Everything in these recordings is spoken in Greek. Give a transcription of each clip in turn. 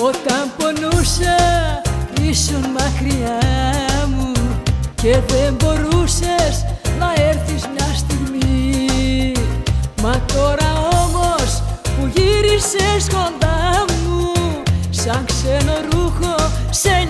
Όταν πονούσα ήσουν μακριά μου και δεν μπορούσες να έρθεις μια στιγμή. Μα τώρα όμως που γύρισες κοντά μου σαν ξένο ρούχο σε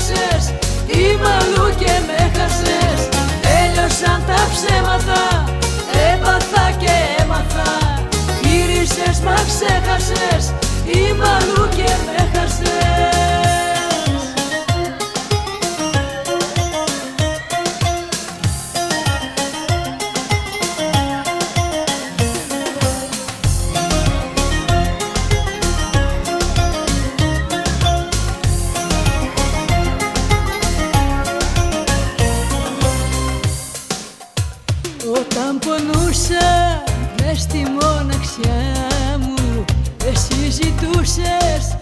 ξέχασες Είμαι αλλού και με χασες Τέλειωσαν τα ψέματα Έπαθα και έμαθα. Γύρισες μα ξέχασες Είμαι αλλού και με χασες Όταν πονούσα μες στη μοναξιά μου Εσύ ζητούσες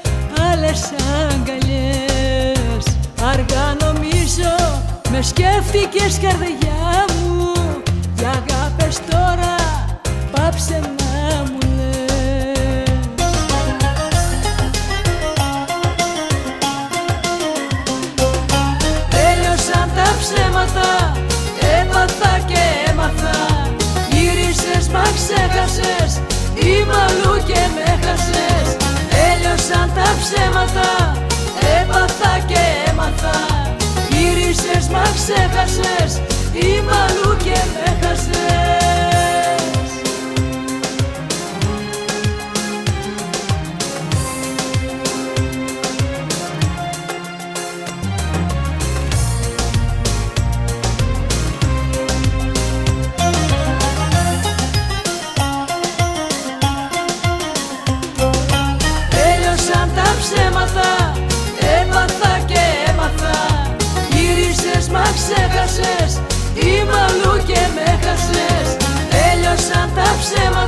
άλλες αγκαλιές. Αργά νομίζω με σκέφτηκες καρδιά μου Για αγάπες τώρα ψέματα Έπαθα και έμαθα. Γύρισες μα ξέχασες Είμαι αλλού και με χασες ξέχασες Είμαι αλλού και με χασες Τέλειωσαν τα ψέματα Έπαθα και